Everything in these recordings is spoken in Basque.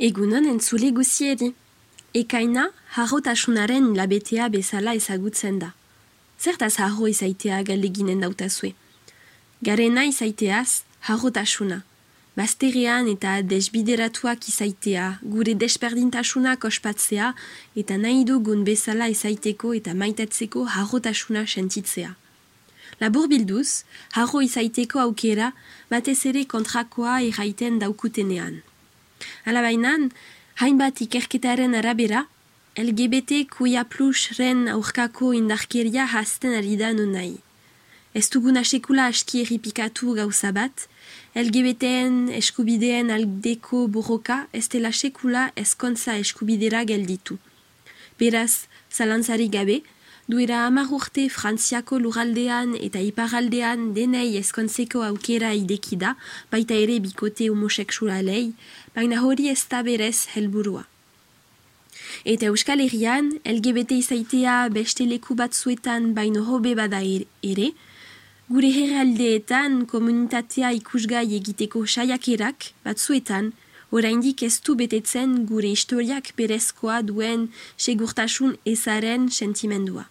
Egunon entzule guzieri. Ekaina, harrotasunaren labetea bezala ezagutzen da. Zertaz harro izaitea galdeginen dautazue. Garena izaiteaz, harrotasuna. Bazterean eta desbideratuak izaitea, gure desperdintasunak ospatzea eta nahi dugun bezala izaiteko eta maitatzeko harrotasuna sentitzea. Labur bilduz, harro izaiteko aukera batez ere kontrakoa erraiten daukutenean. Alabainan, hainbat ikerketaren arabera, LGBT kuia ren aurkako indarkeria hasten ari da nahi. Ez duguna sekula aski erripikatu gauza bat, LGBTen eskubideen aldeko borroka ez dela sekula ezkontza eskubidera gelditu. Beraz, zalantzari gabe, duera amar urte frantziako luraldean eta iparaldean denei eskontzeko aukera idekida, baita ere bikote homoseksualei, baina hori ez da berez helburua. Eta Euskal Herrian, LGBT izaitea beste leku batzuetan baino hobe bada er-, ere, gure herraldeetan komunitatea ikusgai egiteko saiakerak batzuetan, oraindik ez du betetzen gure historiak berezkoa duen segurtasun ezaren sentimendua.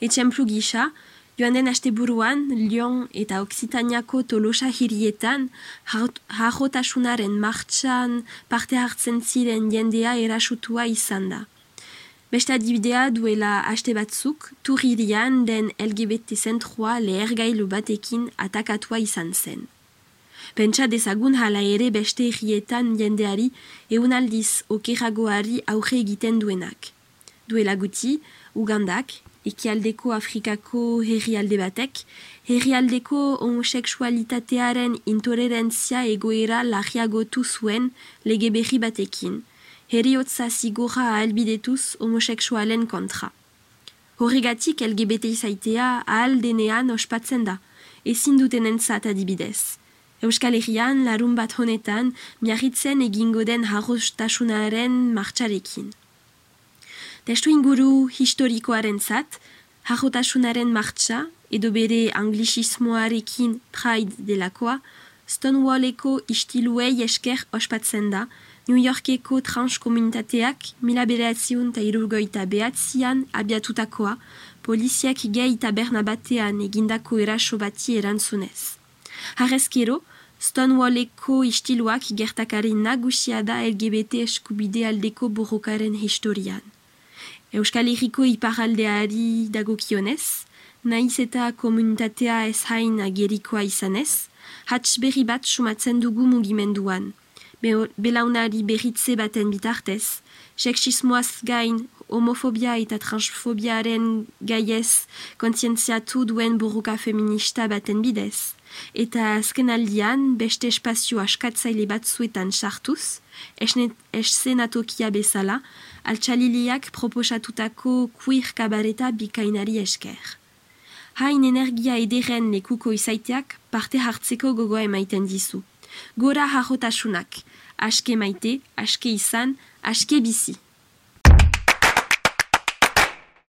Etxemplu gisa, joan den aste buruan, Lyon eta Oksitaniako tolosa hirietan, harrotasunaren martxan parte hartzen ziren jendea erasutua izan da. Beste adibidea duela haste batzuk, turirian den LGBT zentrua lehergailu batekin atakatua izan zen. Pentsa dezagun hala ere beste hirietan jendeari eunaldiz okeragoari aurre egiten duenak. Duela guti, Ugandak, ekialdeko Afrikako herrialde batek, herrialdeko homoseksualitatearen intolerantzia egoera lagiagotu zuen lege berri batekin, heriotza zigorra albidetuz homoseksualen kontra. Horregatik LGBT izaitea ahal denean ospatzen da, ezin duten entzat adibidez. Euskal Herrian larun bat honetan miarritzen egingo den harrostasunaren martxarekin. Testu inguru historikoaren zat, harrotasunaren martxa, edo bere anglisismoarekin pride delakoa, Stonewalleko istiluei esker ospatzen da, New Yorkeko trans komunitateak mila bereatziun eta irurgoita behatzian abiatutakoa, poliziak gehi taberna batean egindako eraso bati erantzunez. Harrezkero, Stonewalleko istiluak gertakari nagusia da LGBT eskubide aldeko borrokaren historian. Euskal Herriko iparaldeari dagokionez, naiz eta komunitatea ez hain agerikoa izanez, hatz berri bat sumatzen dugu mugimenduan. Be belaunari berritze baten bitartez, seksismoaz gain homofobia eta transfobiaren gaiez kontzientziatu duen borroka feminista baten bidez, eta azken aldian beste espazio askatzaile batzuetan sartuz, eszenatokia bezala, altxaliliak proposatutako queer kabareta bikainari esker. Hain energia ederen lekuko izaiteak parte hartzeko gogoa emaiten dizu. Gora harrotasunak, aske maite, aske izan, aske bizi.